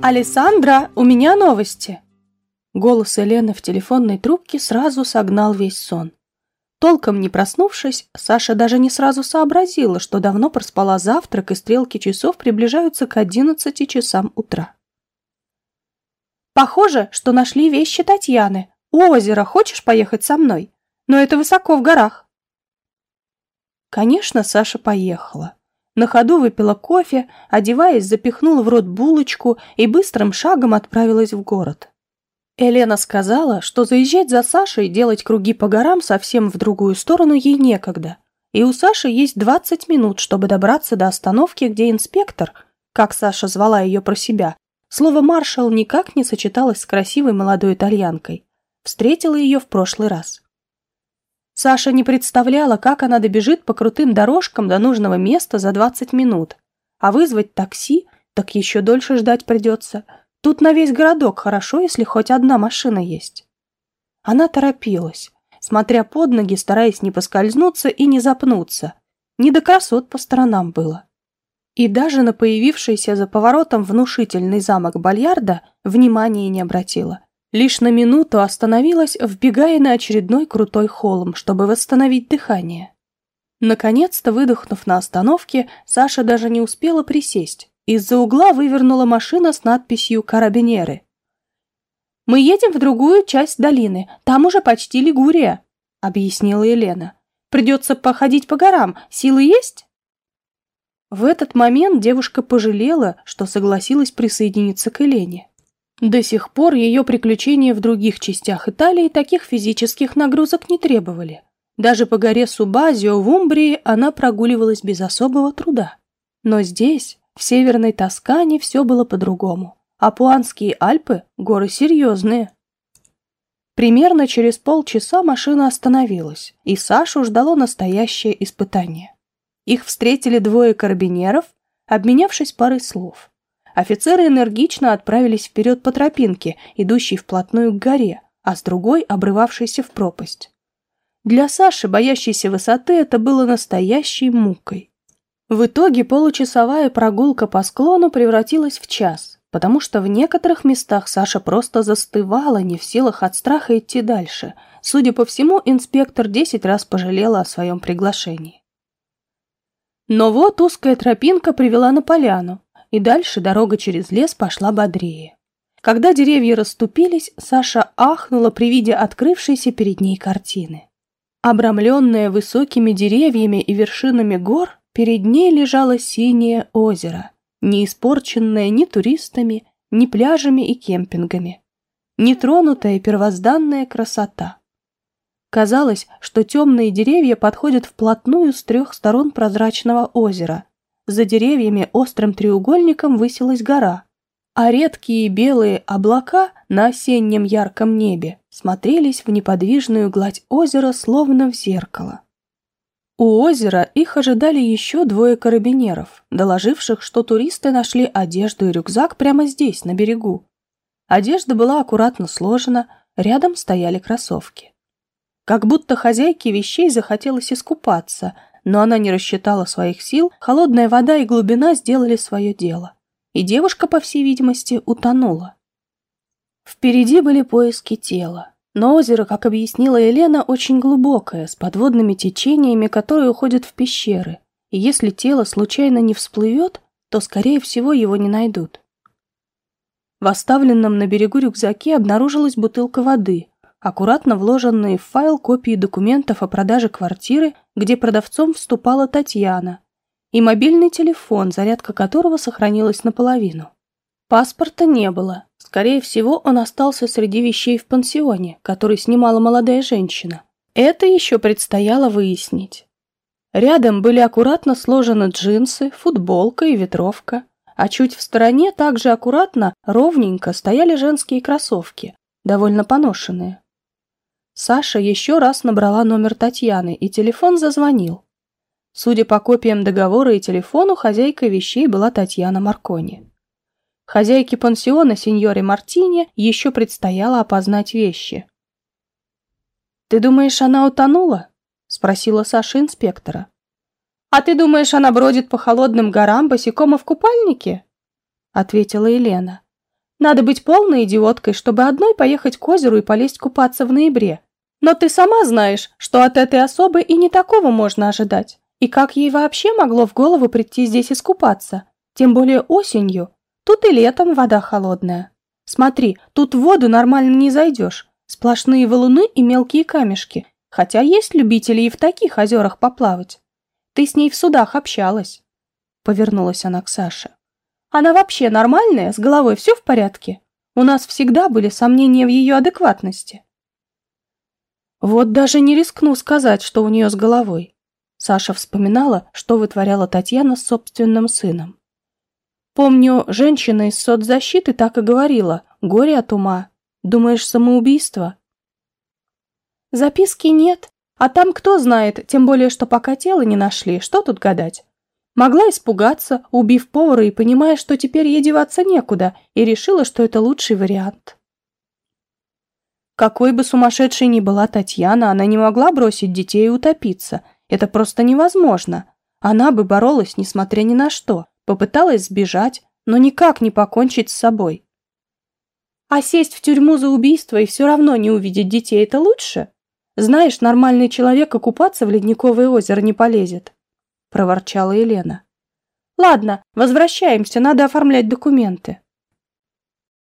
«Алессандра, у меня новости!» Голос Елены в телефонной трубке сразу согнал весь сон. Толком не проснувшись, Саша даже не сразу сообразила, что давно проспала завтрак и стрелки часов приближаются к одиннадцати часам утра. «Похоже, что нашли вещи Татьяны. У озера хочешь поехать со мной? Но это высоко в горах». Конечно, Саша поехала. На ходу выпила кофе, одеваясь, запихнула в рот булочку и быстрым шагом отправилась в город. Елена сказала, что заезжать за Сашей и делать круги по горам совсем в другую сторону ей некогда. И у Саши есть 20 минут, чтобы добраться до остановки, где инспектор, как Саша звала ее про себя, слово «маршал» никак не сочеталось с красивой молодой итальянкой. Встретила ее в прошлый раз. Саша не представляла, как она добежит по крутым дорожкам до нужного места за 20 минут. А вызвать такси, так еще дольше ждать придется. Тут на весь городок хорошо, если хоть одна машина есть. Она торопилась, смотря под ноги, стараясь не поскользнуться и не запнуться. Не до красот по сторонам было. И даже на появившийся за поворотом внушительный замок Бальярда внимания не обратила. Лишь на минуту остановилась, вбегая на очередной крутой холм, чтобы восстановить дыхание. Наконец-то, выдохнув на остановке, Саша даже не успела присесть. Из-за угла вывернула машина с надписью «Карабинеры». «Мы едем в другую часть долины, там уже почти Лигурия», — объяснила Елена. «Придется походить по горам, силы есть?» В этот момент девушка пожалела, что согласилась присоединиться к Елене. До сих пор ее приключения в других частях Италии таких физических нагрузок не требовали. Даже по горе Субазио в Умбрии она прогуливалась без особого труда. Но здесь, в северной Тоскане, все было по-другому. Апуанские Альпы – горы серьезные. Примерно через полчаса машина остановилась, и Сашу ждало настоящее испытание. Их встретили двое карабинеров, обменявшись парой слов. Офицеры энергично отправились вперед по тропинке, идущей вплотную к горе, а с другой обрывавшейся в пропасть. Для Саши, боящейся высоты, это было настоящей мукой. В итоге получасовая прогулка по склону превратилась в час, потому что в некоторых местах Саша просто застывала, не в силах от страха идти дальше. Судя по всему, инспектор десять раз пожалела о своем приглашении. Но вот узкая тропинка привела на поляну, и дальше дорога через лес пошла бодрее. Когда деревья расступились, Саша ахнула при виде открывшейся перед ней картины. Обрамленное высокими деревьями и вершинами гор, перед ней лежало синее озеро, не испорченное ни туристами, ни пляжами и кемпингами. Нетронутая первозданная красота. Казалось, что темные деревья подходят вплотную с трех сторон прозрачного озера, за деревьями острым треугольником высилась гора, а редкие белые облака на осеннем ярком небе смотрелись в неподвижную гладь озера, словно в зеркало. У озера их ожидали еще двое карабинеров, доложивших, что туристы нашли одежду и рюкзак прямо здесь, на берегу. Одежда была аккуратно сложена, рядом стояли кроссовки. Как будто хозяйке вещей захотелось искупаться – но она не рассчитала своих сил, холодная вода и глубина сделали свое дело. И девушка, по всей видимости, утонула. Впереди были поиски тела. Но озеро, как объяснила Елена, очень глубокое, с подводными течениями, которые уходят в пещеры. И если тело случайно не всплывет, то, скорее всего, его не найдут. В оставленном на берегу рюкзаке обнаружилась бутылка воды, аккуратно вложенные в файл копии документов о продаже квартиры, где продавцом вступала Татьяна, и мобильный телефон, зарядка которого сохранилась наполовину. Паспорта не было. Скорее всего, он остался среди вещей в пансионе, который снимала молодая женщина. Это еще предстояло выяснить. Рядом были аккуратно сложены джинсы, футболка и ветровка, а чуть в стороне также аккуратно, ровненько стояли женские кроссовки, довольно поношенные. Саша еще раз набрала номер Татьяны, и телефон зазвонил. Судя по копиям договора и телефону, хозяйкой вещей была Татьяна Маркони. Хозяйке пансиона сеньоре Мартине еще предстояло опознать вещи. «Ты думаешь, она утонула?» — спросила Саша инспектора. «А ты думаешь, она бродит по холодным горам босиком в купальнике?» — ответила Елена. Надо быть полной идиоткой, чтобы одной поехать к озеру и полезть купаться в ноябре. Но ты сама знаешь, что от этой особы и не такого можно ожидать. И как ей вообще могло в голову прийти здесь искупаться? Тем более осенью. Тут и летом вода холодная. Смотри, тут в воду нормально не зайдешь. Сплошные валуны и мелкие камешки. Хотя есть любители и в таких озерах поплавать. Ты с ней в судах общалась. Повернулась она к Саше. Она вообще нормальная, с головой все в порядке? У нас всегда были сомнения в ее адекватности. Вот даже не рискну сказать, что у нее с головой. Саша вспоминала, что вытворяла Татьяна с собственным сыном. Помню, женщина из соцзащиты так и говорила, горе от ума. Думаешь, самоубийство? Записки нет, а там кто знает, тем более, что пока тело не нашли, что тут гадать? Могла испугаться, убив повара и понимая, что теперь ей деваться некуда, и решила, что это лучший вариант. Какой бы сумасшедшей ни была Татьяна, она не могла бросить детей и утопиться. Это просто невозможно. Она бы боролась, несмотря ни на что, попыталась сбежать, но никак не покончить с собой. А сесть в тюрьму за убийство и все равно не увидеть детей – это лучше? Знаешь, нормальный человек окупаться в ледниковое озеро не полезет. – проворчала Елена. «Ладно, возвращаемся, надо оформлять документы».